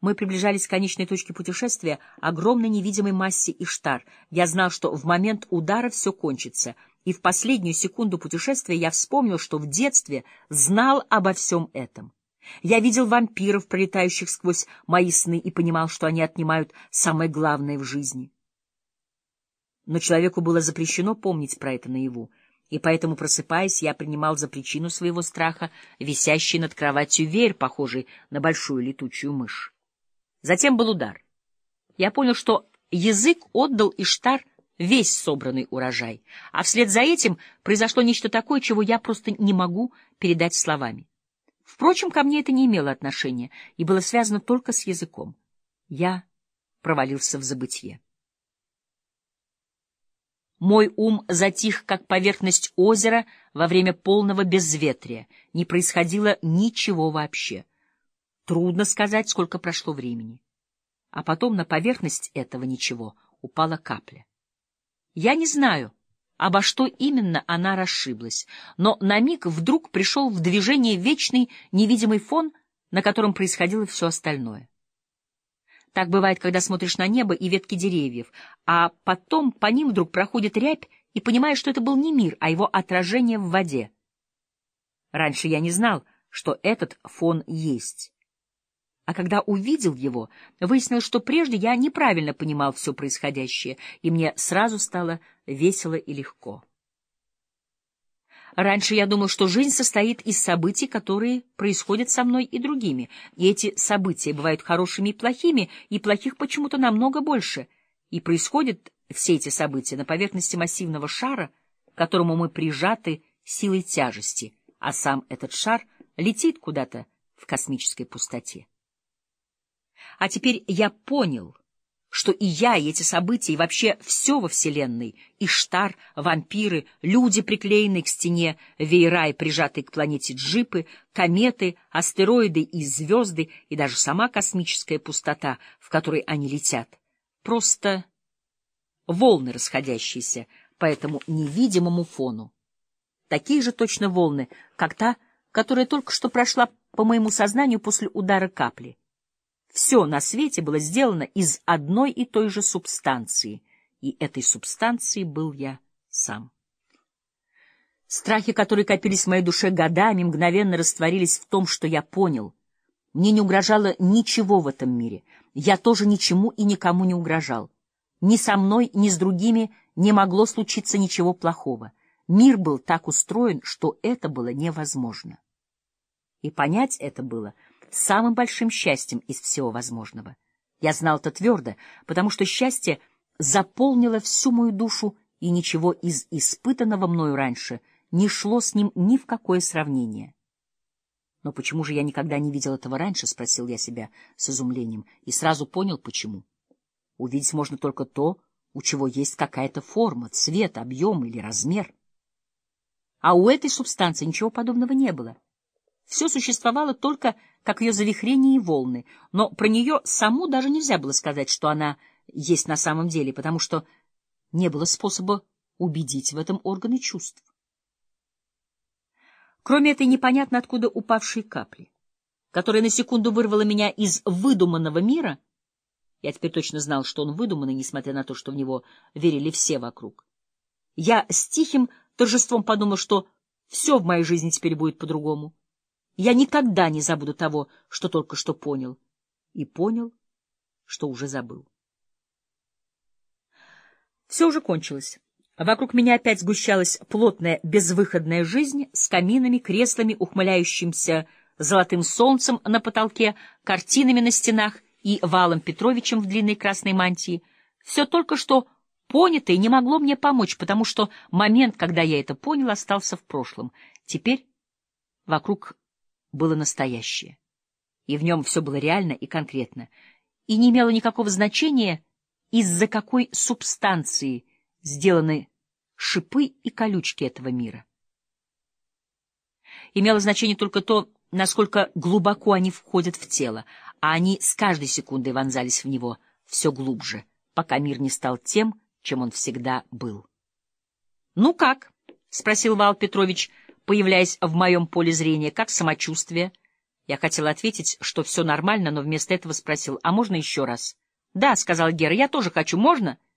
Мы приближались к конечной точке путешествия, огромной невидимой массе Иштар. Я знал, что в момент удара все кончится, и в последнюю секунду путешествия я вспомнил, что в детстве знал обо всем этом. Я видел вампиров, пролетающих сквозь мои сны, и понимал, что они отнимают самое главное в жизни. Но человеку было запрещено помнить про это наяву, и поэтому, просыпаясь, я принимал за причину своего страха висящий над кроватью веер, похожий на большую летучую мышь. Затем был удар. Я понял, что язык отдал Иштар весь собранный урожай, а вслед за этим произошло нечто такое, чего я просто не могу передать словами. Впрочем, ко мне это не имело отношения и было связано только с языком. Я провалился в забытье. Мой ум затих, как поверхность озера во время полного безветрия. Не происходило ничего вообще. Трудно сказать, сколько прошло времени. А потом на поверхность этого ничего упала капля. Я не знаю, обо что именно она расшиблась, но на миг вдруг пришел в движение вечный невидимый фон, на котором происходило все остальное. Так бывает, когда смотришь на небо и ветки деревьев, а потом по ним вдруг проходит рябь, и понимаешь, что это был не мир, а его отражение в воде. Раньше я не знал, что этот фон есть. А когда увидел его, выяснилось, что прежде я неправильно понимал все происходящее, и мне сразу стало весело и легко. Раньше я думал, что жизнь состоит из событий, которые происходят со мной и другими, и эти события бывают хорошими и плохими, и плохих почему-то намного больше, и происходят все эти события на поверхности массивного шара, к которому мы прижаты силой тяжести, а сам этот шар летит куда-то в космической пустоте. А теперь я понял — что и я, и эти события, и вообще все во Вселенной, и штар, вампиры, люди, приклеенные к стене, веера и прижатые к планете джипы, кометы, астероиды и звезды, и даже сама космическая пустота, в которой они летят. Просто волны, расходящиеся по этому невидимому фону. Такие же точно волны, как та, которая только что прошла по моему сознанию после удара капли. Все на свете было сделано из одной и той же субстанции, и этой субстанцией был я сам. Страхи, которые копились в моей душе годами, мгновенно растворились в том, что я понял. Мне не угрожало ничего в этом мире. Я тоже ничему и никому не угрожал. Ни со мной, ни с другими не могло случиться ничего плохого. Мир был так устроен, что это было невозможно. И понять это было — самым большим счастьем из всего возможного. Я знал это твердо, потому что счастье заполнило всю мою душу, и ничего из испытанного мною раньше не шло с ним ни в какое сравнение. «Но почему же я никогда не видел этого раньше?» — спросил я себя с изумлением, и сразу понял, почему. Увидеть можно только то, у чего есть какая-то форма, цвет, объем или размер. А у этой субстанции ничего подобного не было. Все существовало только как ее завихрение и волны, но про нее саму даже нельзя было сказать, что она есть на самом деле, потому что не было способа убедить в этом органы чувств. Кроме этой непонятно откуда упавшей капли, которая на секунду вырвала меня из выдуманного мира, я теперь точно знал, что он выдуманный, несмотря на то, что в него верили все вокруг. Я с тихим торжеством подумал, что все в моей жизни теперь будет по-другому. Я никогда не забуду того, что только что понял. И понял, что уже забыл. Все уже кончилось. Вокруг меня опять сгущалась плотная безвыходная жизнь с каминами, креслами, ухмыляющимся золотым солнцем на потолке, картинами на стенах и Валом Петровичем в длинной красной мантии. Все только что понятое не могло мне помочь, потому что момент, когда я это понял, остался в прошлом. Теперь вокруг было настоящее, и в нем все было реально и конкретно, и не имело никакого значения, из-за какой субстанции сделаны шипы и колючки этого мира. Имело значение только то, насколько глубоко они входят в тело, а они с каждой секундой вонзались в него все глубже, пока мир не стал тем, чем он всегда был. — Ну как? — спросил Вал Петрович, появляясь в моем поле зрения, как самочувствие. Я хотел ответить, что все нормально, но вместо этого спросил, а можно еще раз? — Да, — сказал Гера, — я тоже хочу. Можно? —